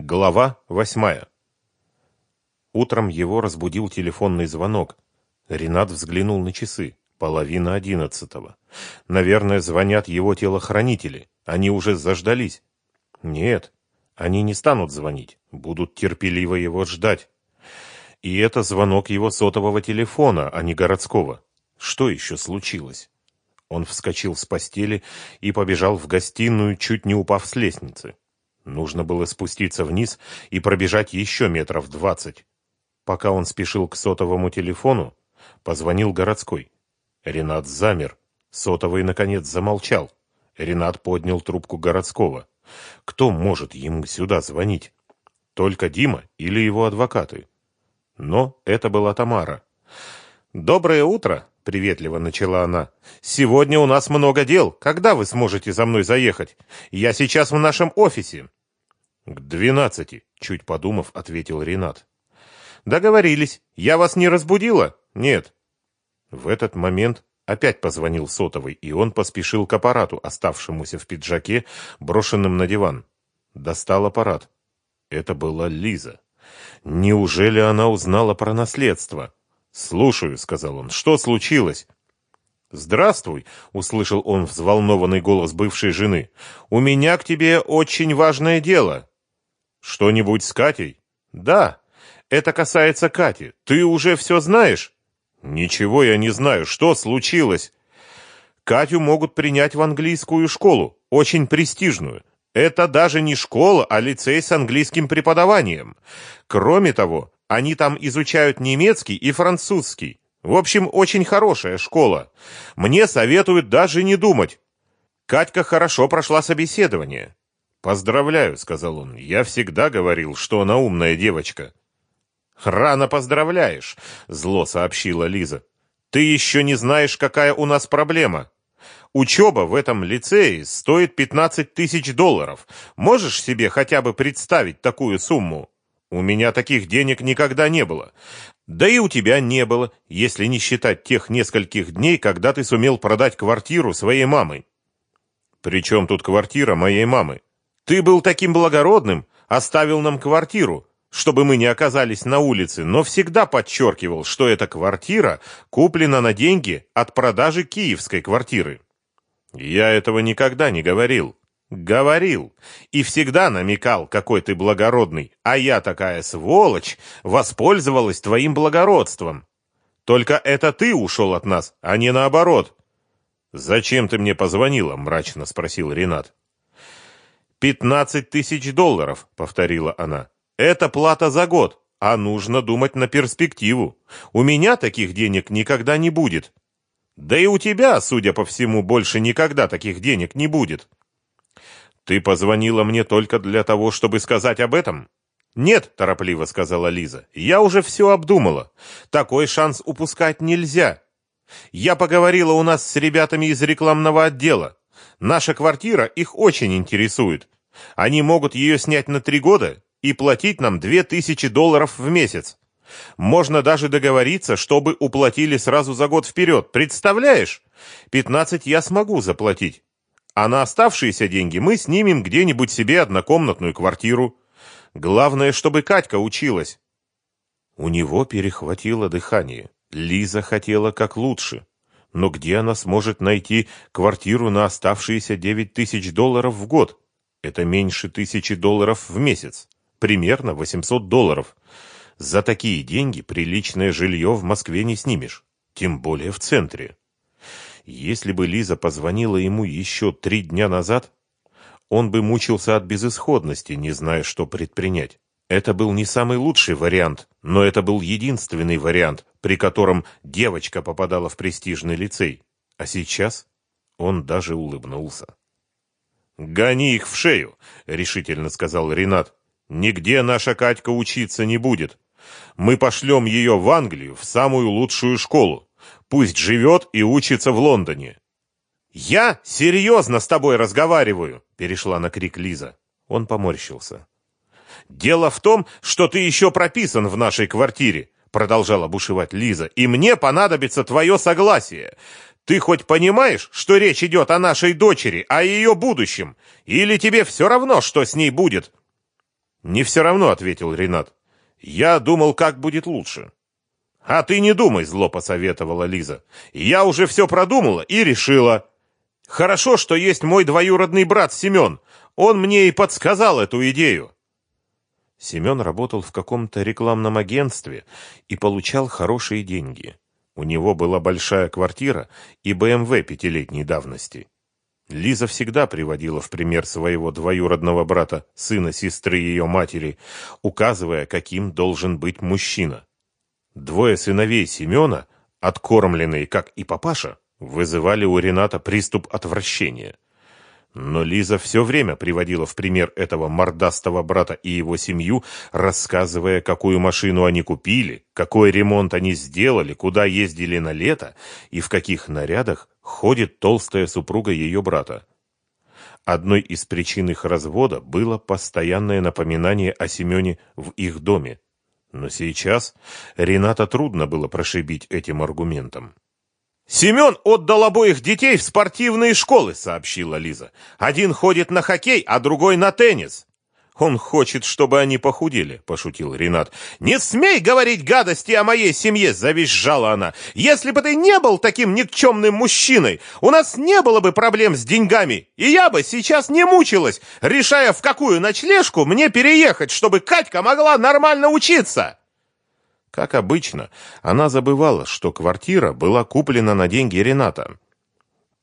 Глава восьмая. Утром его разбудил телефонный звонок. Ренат взглянул на часы. Половина одиннадцатого. Наверное, звонят его телохранители. Они уже заждались. Нет, они не станут звонить. Будут терпеливо его ждать. И это звонок его сотового телефона, а не городского. Что еще случилось? Он вскочил с постели и побежал в гостиную, чуть не упав с лестницы. Нужно было спуститься вниз и пробежать еще метров двадцать. Пока он спешил к сотовому телефону, позвонил городской. Ренат замер. Сотовый, наконец, замолчал. Ренат поднял трубку городского. Кто может ему сюда звонить? Только Дима или его адвокаты? Но это была Тамара. «Доброе утро!» — приветливо начала она. «Сегодня у нас много дел. Когда вы сможете за мной заехать? Я сейчас в нашем офисе». «К двенадцати», — чуть подумав, ответил Ренат. «Договорились. Я вас не разбудила?» «Нет». В этот момент опять позвонил сотовый, и он поспешил к аппарату, оставшемуся в пиджаке, брошенным на диван. Достал аппарат. Это была Лиза. Неужели она узнала про наследство? «Слушаю», — сказал он. «Что случилось?» «Здравствуй», — услышал он взволнованный голос бывшей жены. «У меня к тебе очень важное дело». Что-нибудь с Катей? Да, это касается Кати. Ты уже все знаешь? Ничего я не знаю. Что случилось? Катю могут принять в английскую школу, очень престижную. Это даже не школа, а лицей с английским преподаванием. Кроме того, они там изучают немецкий и французский. В общем, очень хорошая школа. Мне советуют даже не думать. Катька хорошо прошла собеседование. «Поздравляю», — сказал он. «Я всегда говорил, что она умная девочка». «Рано поздравляешь», — зло сообщила Лиза. «Ты еще не знаешь, какая у нас проблема. Учеба в этом лицее стоит 15 тысяч долларов. Можешь себе хотя бы представить такую сумму? У меня таких денег никогда не было. Да и у тебя не было, если не считать тех нескольких дней, когда ты сумел продать квартиру своей мамы». «При чем тут квартира моей мамы?» Ты был таким благородным, оставил нам квартиру, чтобы мы не оказались на улице, но всегда подчеркивал, что эта квартира куплена на деньги от продажи киевской квартиры. Я этого никогда не говорил. Говорил. И всегда намекал, какой ты благородный, а я такая сволочь, воспользовалась твоим благородством. Только это ты ушел от нас, а не наоборот. «Зачем ты мне позвонила?» – мрачно спросил Ренат. «Пятнадцать тысяч долларов», — повторила она. «Это плата за год, а нужно думать на перспективу. У меня таких денег никогда не будет. Да и у тебя, судя по всему, больше никогда таких денег не будет». «Ты позвонила мне только для того, чтобы сказать об этом?» «Нет», — торопливо сказала Лиза, — «я уже все обдумала. Такой шанс упускать нельзя. Я поговорила у нас с ребятами из рекламного отдела. Наша квартира их очень интересует. Они могут ее снять на три года и платить нам две тысячи долларов в месяц. Можно даже договориться, чтобы уплатили сразу за год вперед. Представляешь? Пятнадцать я смогу заплатить. А на оставшиеся деньги мы снимем где-нибудь себе однокомнатную квартиру. Главное, чтобы Катька училась. У него перехватило дыхание. Лиза хотела как лучше. Но где она сможет найти квартиру на оставшиеся девять тысяч долларов в год? Это меньше тысячи долларов в месяц. Примерно 800 долларов. За такие деньги приличное жилье в Москве не снимешь. Тем более в центре. Если бы Лиза позвонила ему еще три дня назад, он бы мучился от безысходности, не зная, что предпринять. Это был не самый лучший вариант, но это был единственный вариант, при котором девочка попадала в престижный лицей. А сейчас он даже улыбнулся. «Гони их в шею», — решительно сказал Ренат. «Нигде наша Катька учиться не будет. Мы пошлем ее в Англию, в самую лучшую школу. Пусть живет и учится в Лондоне». «Я серьезно с тобой разговариваю», — перешла на крик Лиза. Он поморщился. «Дело в том, что ты еще прописан в нашей квартире», продолжала бушевать Лиза, «и мне понадобится твое согласие. Ты хоть понимаешь, что речь идет о нашей дочери, о ее будущем? Или тебе все равно, что с ней будет?» Не все равно, ответил Ренат. Я думал, как будет лучше. А ты не думай, зло посоветовала Лиза. Я уже все продумала и решила. Хорошо, что есть мой двоюродный брат Семен. Он мне и подсказал эту идею. Семен работал в каком-то рекламном агентстве и получал хорошие деньги. У него была большая квартира и БМВ пятилетней давности. Лиза всегда приводила в пример своего двоюродного брата, сына сестры ее матери, указывая, каким должен быть мужчина. Двое сыновей Семена, откормленные, как и папаша, вызывали у Рената приступ отвращения. Но Лиза все время приводила в пример этого мордастого брата и его семью, рассказывая, какую машину они купили, какой ремонт они сделали, куда ездили на лето и в каких нарядах ходит толстая супруга ее брата. Одной из причин их развода было постоянное напоминание о Семене в их доме. Но сейчас Рената трудно было прошибить этим аргументом. «Семен отдал обоих детей в спортивные школы», — сообщила Лиза. «Один ходит на хоккей, а другой на теннис». «Он хочет, чтобы они похудели», — пошутил Ренат. «Не смей говорить гадости о моей семье», — завизжала она. «Если бы ты не был таким никчемным мужчиной, у нас не было бы проблем с деньгами, и я бы сейчас не мучилась, решая, в какую ночлежку мне переехать, чтобы Катька могла нормально учиться». Как обычно, она забывала, что квартира была куплена на деньги Рената.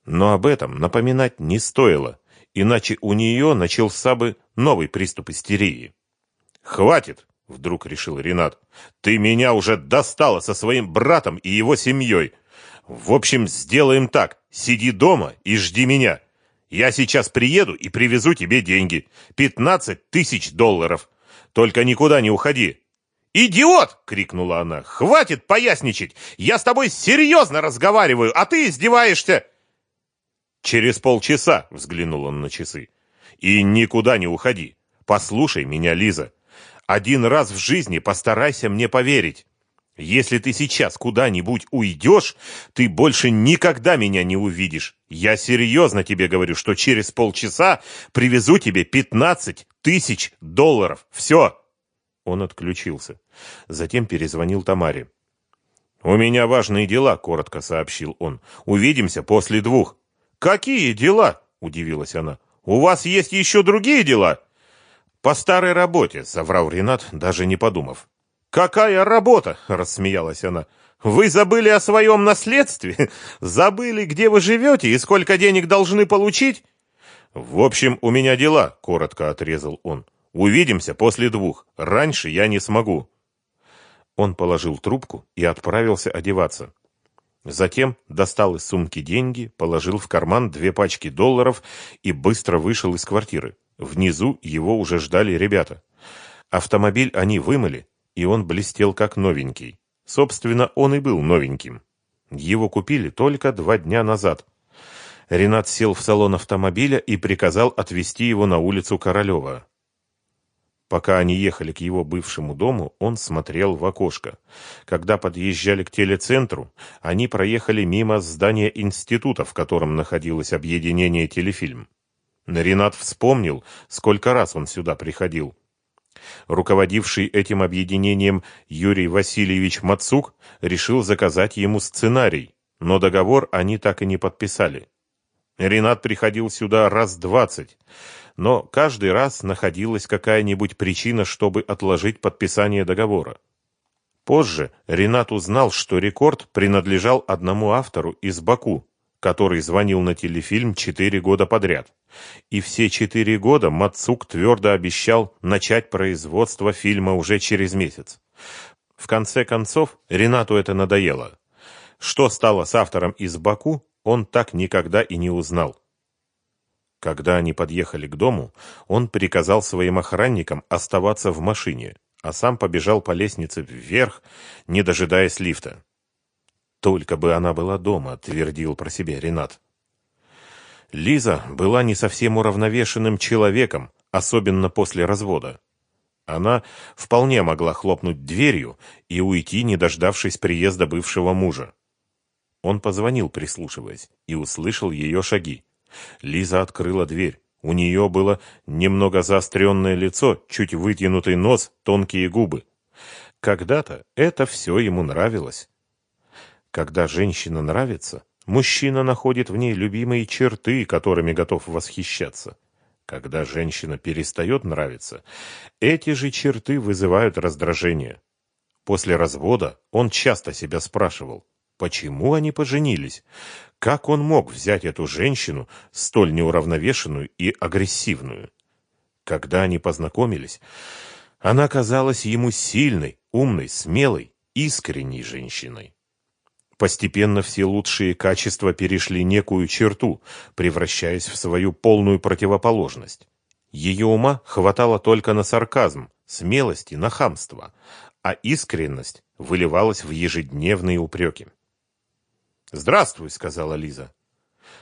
Но об этом напоминать не стоило, иначе у нее начался бы новый приступ истерии. «Хватит!» — вдруг решил Ренат. «Ты меня уже достала со своим братом и его семьей. В общем, сделаем так. Сиди дома и жди меня. Я сейчас приеду и привезу тебе деньги. Пятнадцать тысяч долларов. Только никуда не уходи. «Идиот!» — крикнула она. «Хватит поясничать! Я с тобой серьезно разговариваю, а ты издеваешься!» «Через полчаса», — взглянул он на часы. «И никуда не уходи. Послушай меня, Лиза. Один раз в жизни постарайся мне поверить. Если ты сейчас куда-нибудь уйдешь, ты больше никогда меня не увидишь. Я серьезно тебе говорю, что через полчаса привезу тебе пятнадцать тысяч долларов. Все!» Он отключился. Затем перезвонил Тамаре. «У меня важные дела», — коротко сообщил он. «Увидимся после двух». «Какие дела?» — удивилась она. «У вас есть еще другие дела?» «По старой работе», — соврал Ренат, даже не подумав. «Какая работа?» — рассмеялась она. «Вы забыли о своем наследстве? Забыли, где вы живете и сколько денег должны получить?» «В общем, у меня дела», — коротко отрезал он. Увидимся после двух. Раньше я не смогу. Он положил трубку и отправился одеваться. Затем достал из сумки деньги, положил в карман две пачки долларов и быстро вышел из квартиры. Внизу его уже ждали ребята. Автомобиль они вымыли, и он блестел как новенький. Собственно, он и был новеньким. Его купили только два дня назад. Ренат сел в салон автомобиля и приказал отвезти его на улицу Королева. Пока они ехали к его бывшему дому, он смотрел в окошко. Когда подъезжали к телецентру, они проехали мимо здания института, в котором находилось объединение «Телефильм». Ренат вспомнил, сколько раз он сюда приходил. Руководивший этим объединением Юрий Васильевич Мацук решил заказать ему сценарий, но договор они так и не подписали. Ренат приходил сюда раз двадцать, но каждый раз находилась какая-нибудь причина, чтобы отложить подписание договора. Позже Ренат узнал, что рекорд принадлежал одному автору из Баку, который звонил на телефильм четыре года подряд. И все четыре года Мацук твердо обещал начать производство фильма уже через месяц. В конце концов, Ренату это надоело. Что стало с автором из Баку, он так никогда и не узнал. Когда они подъехали к дому, он приказал своим охранникам оставаться в машине, а сам побежал по лестнице вверх, не дожидаясь лифта. «Только бы она была дома», — твердил про себя Ренат. Лиза была не совсем уравновешенным человеком, особенно после развода. Она вполне могла хлопнуть дверью и уйти, не дождавшись приезда бывшего мужа. Он позвонил, прислушиваясь, и услышал ее шаги. Лиза открыла дверь. У нее было немного заостренное лицо, чуть вытянутый нос, тонкие губы. Когда-то это все ему нравилось. Когда женщина нравится, мужчина находит в ней любимые черты, которыми готов восхищаться. Когда женщина перестает нравиться, эти же черты вызывают раздражение. После развода он часто себя спрашивал, почему они поженились, как он мог взять эту женщину, столь неуравновешенную и агрессивную. Когда они познакомились, она казалась ему сильной, умной, смелой, искренней женщиной. Постепенно все лучшие качества перешли некую черту, превращаясь в свою полную противоположность. Ее ума хватало только на сарказм, смелости на хамство, а искренность выливалась в ежедневные упреки. «Здравствуй», — сказала Лиза.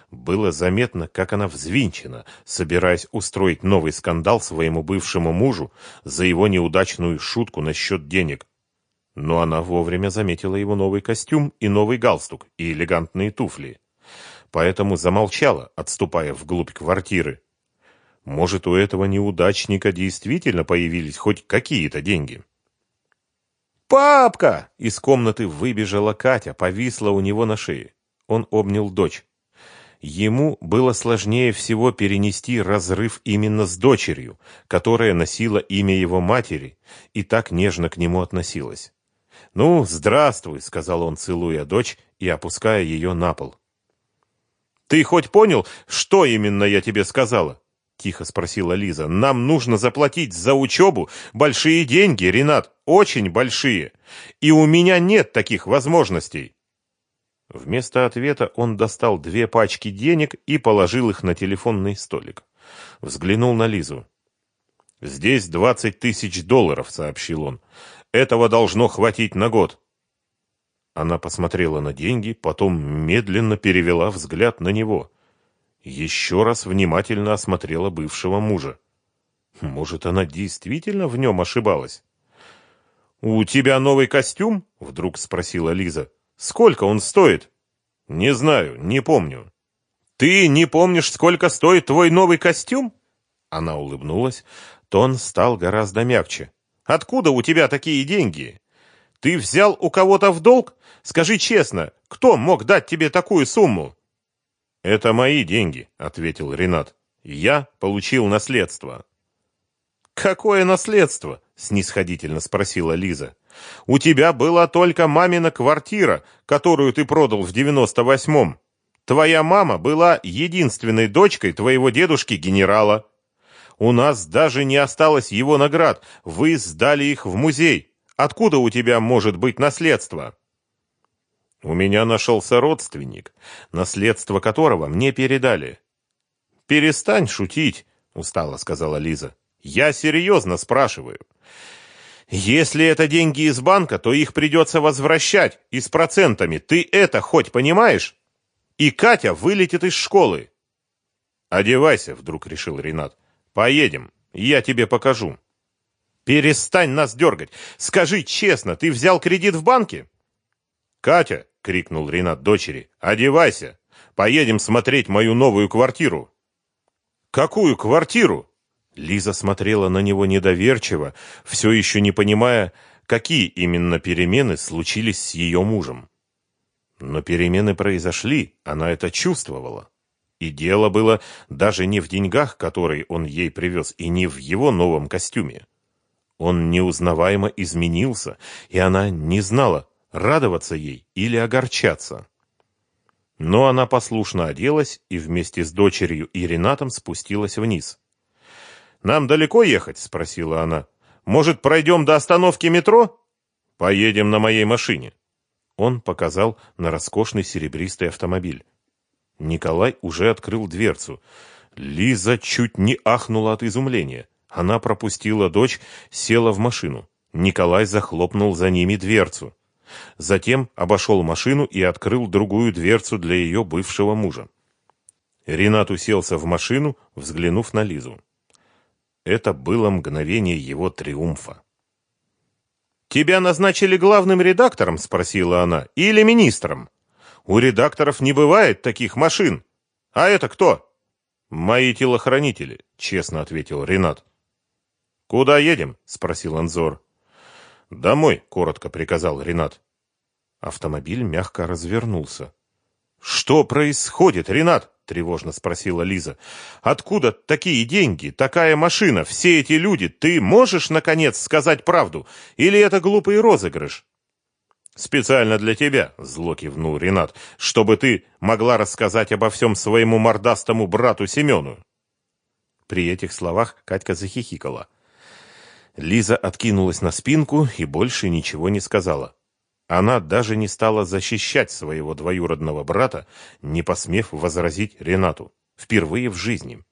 Было заметно, как она взвинчена, собираясь устроить новый скандал своему бывшему мужу за его неудачную шутку насчет денег. Но она вовремя заметила его новый костюм и новый галстук, и элегантные туфли. Поэтому замолчала, отступая вглубь квартиры. Может, у этого неудачника действительно появились хоть какие-то деньги? «Папка!» — из комнаты выбежала Катя, повисла у него на шее. Он обнял дочь. Ему было сложнее всего перенести разрыв именно с дочерью, которая носила имя его матери и так нежно к нему относилась. «Ну, здравствуй», — сказал он, целуя дочь и опуская ее на пол. «Ты хоть понял, что именно я тебе сказала?» — тихо спросила Лиза. «Нам нужно заплатить за учебу большие деньги, Ренат, очень большие. И у меня нет таких возможностей». Вместо ответа он достал две пачки денег и положил их на телефонный столик. Взглянул на Лизу. «Здесь двадцать тысяч долларов», — сообщил он. Этого должно хватить на год. Она посмотрела на деньги, потом медленно перевела взгляд на него. Еще раз внимательно осмотрела бывшего мужа. Может, она действительно в нем ошибалась? «У тебя новый костюм?» — вдруг спросила Лиза. «Сколько он стоит?» «Не знаю, не помню». «Ты не помнишь, сколько стоит твой новый костюм?» Она улыбнулась. Тон стал гораздо мягче. Откуда у тебя такие деньги? Ты взял у кого-то в долг? Скажи честно, кто мог дать тебе такую сумму? Это мои деньги, ответил Ренат. Я получил наследство. Какое наследство? снисходительно спросила Лиза. У тебя была только мамина квартира, которую ты продал в девяносто восьмом. Твоя мама была единственной дочкой твоего дедушки-генерала. У нас даже не осталось его наград. Вы сдали их в музей. Откуда у тебя может быть наследство? У меня нашелся родственник, наследство которого мне передали. Перестань шутить, устало сказала Лиза. Я серьезно спрашиваю. Если это деньги из банка, то их придется возвращать и с процентами. Ты это хоть понимаешь? И Катя вылетит из школы. Одевайся, вдруг решил Ренат. Поедем, я тебе покажу. Перестань нас дергать. Скажи честно, ты взял кредит в банке? Катя, крикнул Ренат дочери, одевайся. Поедем смотреть мою новую квартиру. Какую квартиру? Лиза смотрела на него недоверчиво, все еще не понимая, какие именно перемены случились с ее мужем. Но перемены произошли, она это чувствовала. И дело было даже не в деньгах, которые он ей привез, и не в его новом костюме. Он неузнаваемо изменился, и она не знала, радоваться ей или огорчаться. Но она послушно оделась и вместе с дочерью и Ренатом спустилась вниз. «Нам далеко ехать?» — спросила она. «Может, пройдем до остановки метро?» «Поедем на моей машине». Он показал на роскошный серебристый автомобиль. Николай уже открыл дверцу. Лиза чуть не ахнула от изумления. Она пропустила дочь, села в машину. Николай захлопнул за ними дверцу. Затем обошел машину и открыл другую дверцу для ее бывшего мужа. Ренат уселся в машину, взглянув на Лизу. Это было мгновение его триумфа. «Тебя назначили главным редактором?» — спросила она. «Или министром?» У редакторов не бывает таких машин. А это кто? Мои телохранители, честно ответил Ренат. Куда едем? спросил Анзор. Домой, коротко приказал Ренат. Автомобиль мягко развернулся. Что происходит, Ренат? тревожно спросила Лиза. Откуда такие деньги, такая машина, все эти люди? Ты можешь наконец сказать правду или это глупый розыгрыш? Специально для тебя, зло кивнул Ренат, чтобы ты могла рассказать обо всем своему мордастому брату Семену. При этих словах Катька захихикала. Лиза откинулась на спинку и больше ничего не сказала. Она даже не стала защищать своего двоюродного брата, не посмев возразить Ренату. Впервые в жизни.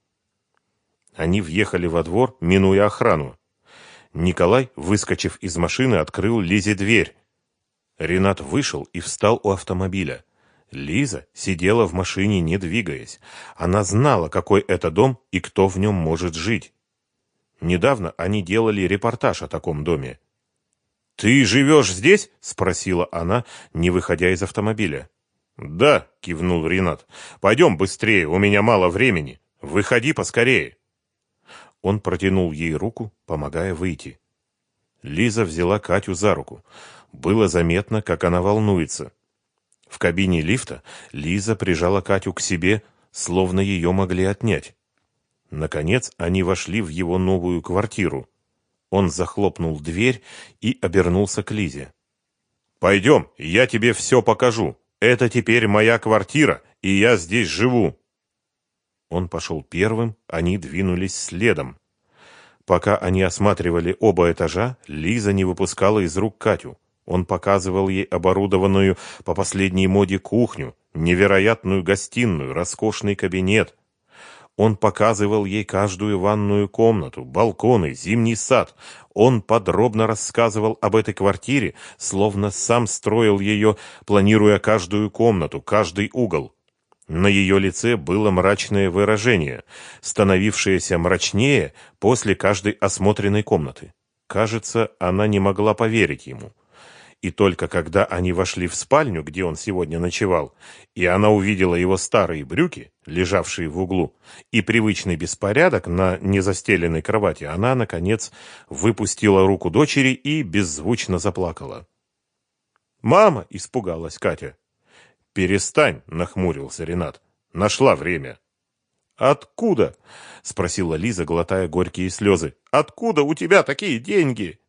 Они въехали во двор, минуя охрану. Николай, выскочив из машины, открыл Лизе дверь. Ренат вышел и встал у автомобиля. Лиза сидела в машине, не двигаясь. Она знала, какой это дом и кто в нем может жить. Недавно они делали репортаж о таком доме. «Ты живешь здесь?» — спросила она, не выходя из автомобиля. «Да», — кивнул Ренат. «Пойдем быстрее, у меня мало времени. Выходи поскорее». Он протянул ей руку, помогая выйти. Лиза взяла Катю за руку. Было заметно, как она волнуется. В кабине лифта Лиза прижала Катю к себе, словно ее могли отнять. Наконец они вошли в его новую квартиру. Он захлопнул дверь и обернулся к Лизе. «Пойдем, я тебе все покажу. Это теперь моя квартира, и я здесь живу». Он пошел первым, они двинулись следом. Пока они осматривали оба этажа, Лиза не выпускала из рук Катю. Он показывал ей оборудованную по последней моде кухню, невероятную гостиную, роскошный кабинет, он показывал ей каждую ванную комнату, балконы, зимний сад. Он подробно рассказывал об этой квартире, словно сам строил ее, планируя каждую комнату, каждый угол. На ее лице было мрачное выражение, становившееся мрачнее после каждой осмотренной комнаты. Кажется, она не могла поверить ему. И только когда они вошли в спальню, где он сегодня ночевал, и она увидела его старые брюки, лежавшие в углу, и привычный беспорядок на незастеленной кровати, она, наконец, выпустила руку дочери и беззвучно заплакала. «Мама!» — испугалась Катя. «Перестань!» — нахмурился Ренат. «Нашла время!» «Откуда?» — спросила Лиза, глотая горькие слезы. «Откуда у тебя такие деньги?»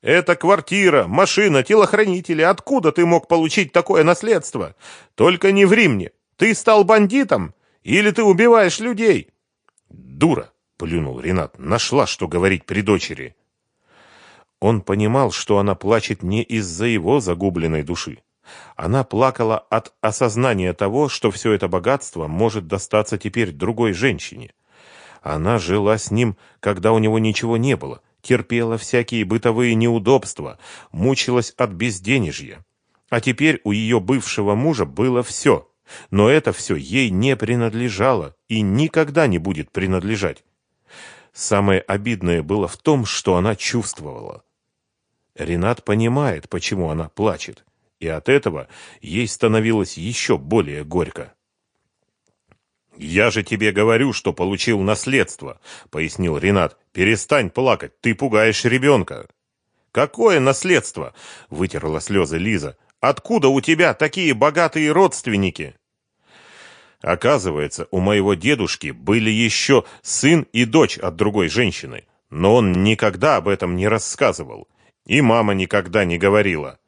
Это квартира, машина, телохранители. Откуда ты мог получить такое наследство? Только не ври мне. Ты стал бандитом? Или ты убиваешь людей? Дура, плюнул Ренат. Нашла, что говорить при дочери. Он понимал, что она плачет не из-за его загубленной души. Она плакала от осознания того, что все это богатство может достаться теперь другой женщине. Она жила с ним, когда у него ничего не было, терпела всякие бытовые неудобства, мучилась от безденежья. А теперь у ее бывшего мужа было все, но это все ей не принадлежало и никогда не будет принадлежать. Самое обидное было в том, что она чувствовала. Ренат понимает, почему она плачет, и от этого ей становилось еще более горько. «Я же тебе говорю, что получил наследство», — пояснил Ренат. «Перестань плакать, ты пугаешь ребенка». «Какое наследство?» — вытерла слезы Лиза. «Откуда у тебя такие богатые родственники?» Оказывается, у моего дедушки были еще сын и дочь от другой женщины, но он никогда об этом не рассказывал, и мама никогда не говорила.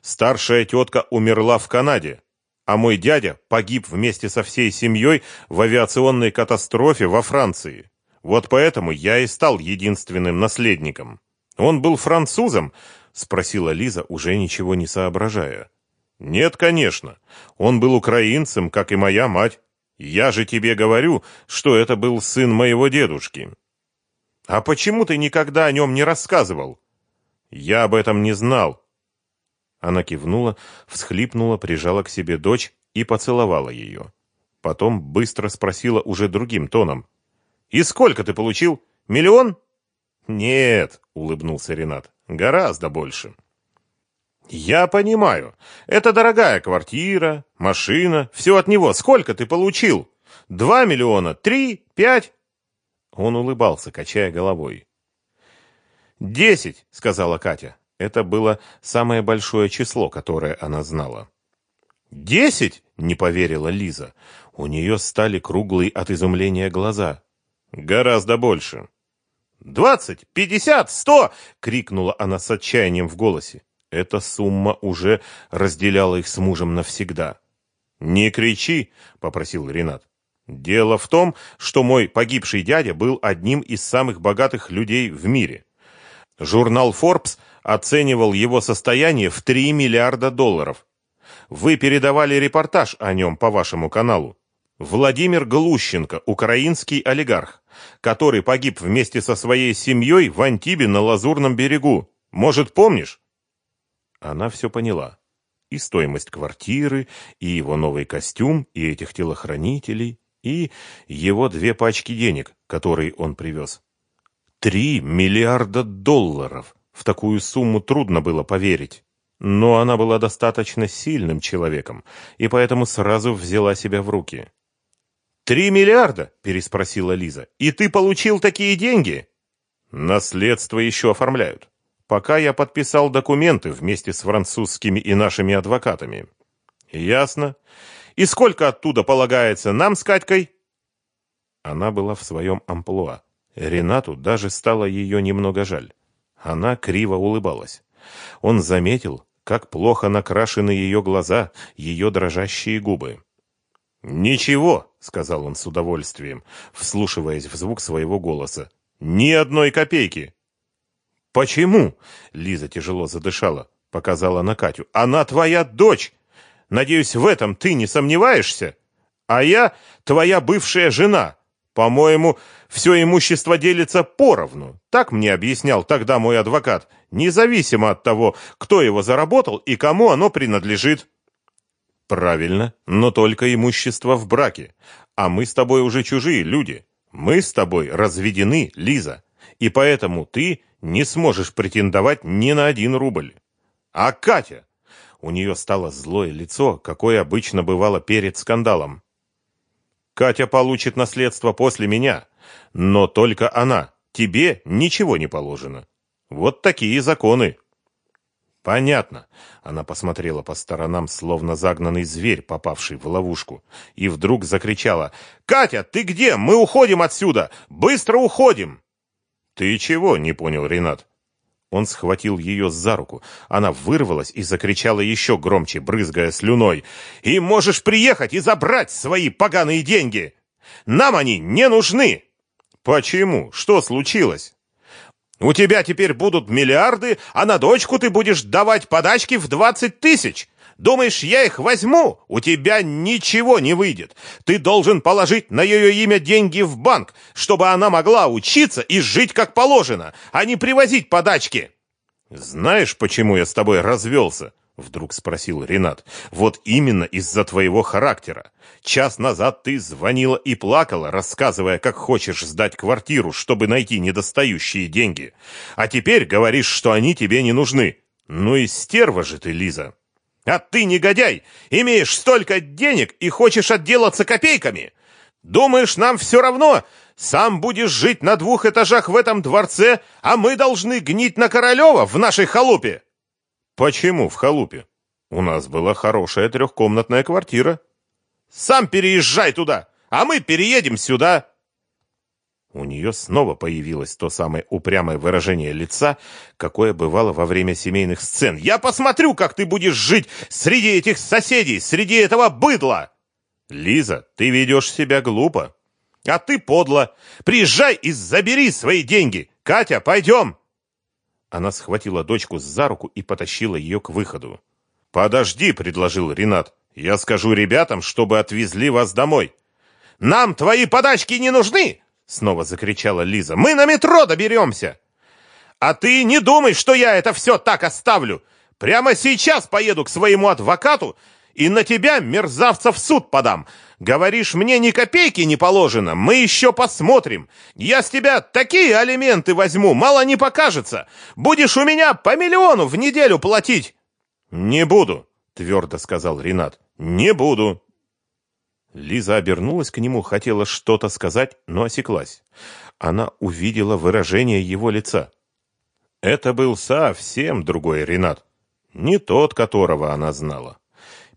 Старшая тетка умерла в Канаде, а мой дядя погиб вместе со всей семьей в авиационной катастрофе во Франции. Вот поэтому я и стал единственным наследником. Он был французом, спросила Лиза, уже ничего не соображая. Нет, конечно. Он был украинцем, как и моя мать. Я же тебе говорю, что это был сын моего дедушки. А почему ты никогда о нем не рассказывал? Я об этом не знал, она кивнула, всхлипнула, прижала к себе дочь и поцеловала ее. Потом быстро спросила уже другим тоном. «И сколько ты получил? Миллион?» «Нет», — улыбнулся Ренат, — «гораздо больше». «Я понимаю. Это дорогая квартира, машина, все от него. Сколько ты получил? Два миллиона? Три? Пять?» Он улыбался, качая головой. «Десять», — сказала Катя. Это было самое большое число, которое она знала. «Десять?» — не поверила Лиза. У нее стали круглые от изумления глаза. «Гораздо больше». «Двадцать! Пятьдесят! Сто!» — крикнула она с отчаянием в голосе. Эта сумма уже разделяла их с мужем навсегда. «Не кричи!» — попросил Ренат. «Дело в том, что мой погибший дядя был одним из самых богатых людей в мире. Журнал Forbes оценивал его состояние в 3 миллиарда долларов. Вы передавали репортаж о нем по вашему каналу. Владимир Глущенко, украинский олигарх, который погиб вместе со своей семьей в Антибе на Лазурном берегу. Может, помнишь? Она все поняла. И стоимость квартиры, и его новый костюм, и этих телохранителей, и его две пачки денег, которые он привез. Три миллиарда долларов! В такую сумму трудно было поверить. Но она была достаточно сильным человеком, и поэтому сразу взяла себя в руки. «Три миллиарда?» – переспросила Лиза. «И ты получил такие деньги?» «Наследство еще оформляют. Пока я подписал документы вместе с французскими и нашими адвокатами». «Ясно. И сколько оттуда полагается нам с Катькой?» Она была в своем амплуа. Ренату даже стало ее немного жаль. Она криво улыбалась. Он заметил, как плохо накрашены ее глаза, ее дрожащие губы. «Ничего», — сказал он с удовольствием, вслушиваясь в звук своего голоса. «Ни одной копейки». «Почему?» — Лиза тяжело задышала, показала на Катю. «Она твоя дочь! Надеюсь, в этом ты не сомневаешься? А я твоя бывшая жена. По-моему, все имущество делится поровну. Так мне объяснял тогда мой адвокат, независимо от того, кто его заработал и кому оно принадлежит. Правильно, но только имущество в браке. А мы с тобой уже чужие люди. Мы с тобой разведены, Лиза. И поэтому ты не сможешь претендовать ни на один рубль. А Катя? У нее стало злое лицо, какое обычно бывало перед скандалом. Катя получит наследство после меня, но только она. Тебе ничего не положено. Вот такие законы. Понятно. Она посмотрела по сторонам, словно загнанный зверь, попавший в ловушку, и вдруг закричала: "Катя, ты где? Мы уходим отсюда! Быстро уходим!" "Ты чего?" не понял Ренат. Он схватил ее за руку. Она вырвалась и закричала еще громче, брызгая слюной. «И можешь приехать и забрать свои поганые деньги! Нам они не нужны!» «Почему? Что случилось?» «У тебя теперь будут миллиарды, а на дочку ты будешь давать подачки в двадцать тысяч!» Думаешь, я их возьму? У тебя ничего не выйдет. Ты должен положить на ее имя деньги в банк, чтобы она могла учиться и жить как положено, а не привозить подачки. Знаешь, почему я с тобой развелся? Вдруг спросил Ренат. Вот именно из-за твоего характера. Час назад ты звонила и плакала, рассказывая, как хочешь сдать квартиру, чтобы найти недостающие деньги. А теперь говоришь, что они тебе не нужны. Ну и стерва же ты, Лиза. А ты, негодяй, имеешь столько денег и хочешь отделаться копейками? Думаешь, нам все равно? Сам будешь жить на двух этажах в этом дворце, а мы должны гнить на Королева в нашей халупе. Почему в халупе? У нас была хорошая трехкомнатная квартира. Сам переезжай туда, а мы переедем сюда. У нее снова появилось то самое упрямое выражение лица, какое бывало во время семейных сцен. «Я посмотрю, как ты будешь жить среди этих соседей, среди этого быдла!» «Лиза, ты ведешь себя глупо. А ты подло. Приезжай и забери свои деньги. Катя, пойдем!» Она схватила дочку за руку и потащила ее к выходу. «Подожди», — предложил Ренат. «Я скажу ребятам, чтобы отвезли вас домой». «Нам твои подачки не нужны!» Снова закричала Лиза. «Мы на метро доберемся!» «А ты не думай, что я это все так оставлю! Прямо сейчас поеду к своему адвокату и на тебя, мерзавца, в суд подам! Говоришь, мне ни копейки не положено, мы еще посмотрим! Я с тебя такие алименты возьму, мало не покажется! Будешь у меня по миллиону в неделю платить!» «Не буду!» — твердо сказал Ренат. «Не буду!» Лиза обернулась к нему, хотела что-то сказать, но осеклась. Она увидела выражение его лица. Это был совсем другой Ренат, не тот, которого она знала.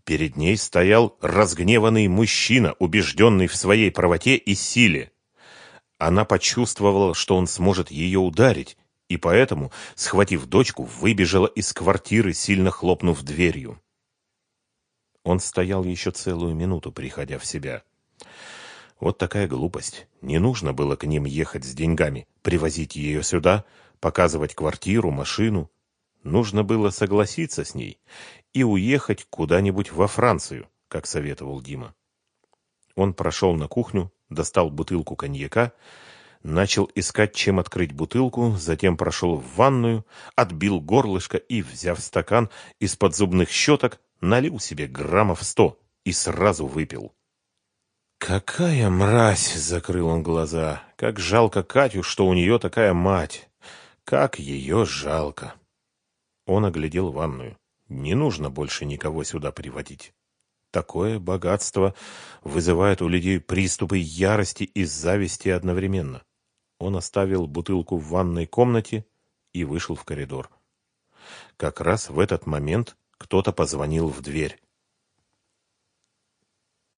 Перед ней стоял разгневанный мужчина, убежденный в своей правоте и силе. Она почувствовала, что он сможет ее ударить, и поэтому, схватив дочку, выбежала из квартиры, сильно хлопнув дверью. Он стоял еще целую минуту, приходя в себя. Вот такая глупость. Не нужно было к ним ехать с деньгами, привозить ее сюда, показывать квартиру, машину. Нужно было согласиться с ней и уехать куда-нибудь во Францию, как советовал Дима. Он прошел на кухню, достал бутылку коньяка, начал искать, чем открыть бутылку, затем прошел в ванную, отбил горлышко и, взяв стакан из-под зубных щеток, налил себе граммов сто и сразу выпил. «Какая мразь!» — закрыл он глаза. «Как жалко Катю, что у нее такая мать! Как ее жалко!» Он оглядел ванную. Не нужно больше никого сюда приводить. Такое богатство вызывает у людей приступы ярости и зависти одновременно. Он оставил бутылку в ванной комнате и вышел в коридор. Как раз в этот момент кто-то позвонил в дверь.